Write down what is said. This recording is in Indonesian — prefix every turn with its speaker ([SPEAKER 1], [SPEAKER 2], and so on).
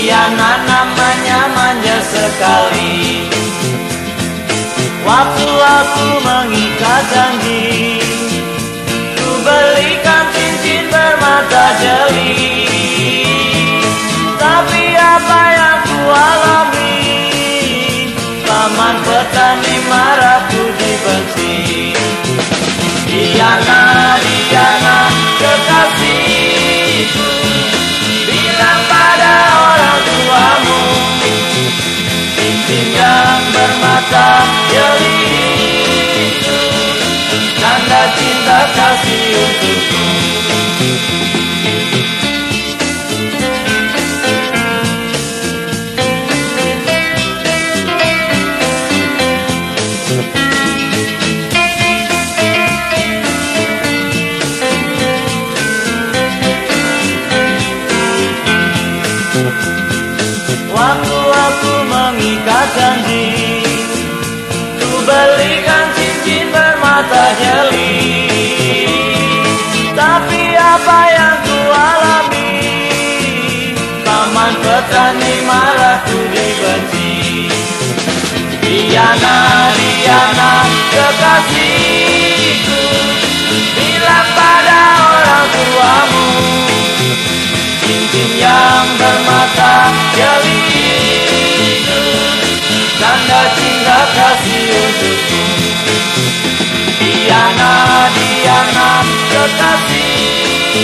[SPEAKER 1] Iya, Waktu aku mengikat janji. Ku belikan cincin bermata jeli. Tapi apa yang ku alami? Taman petani marah Diana, Diana kekasihku Bilang pada orang tuamu Bimbingan bermata jeli itu Tanda cinta kasih untukku Waktu aku mengikat janji Ku belikan cincin bermata jeli. Tapi apa yang ku alami? Paman petani malah ku dibenci. Diana, Diana, kekasihku Bilang kasih untukku Diana, Diana, kekasihku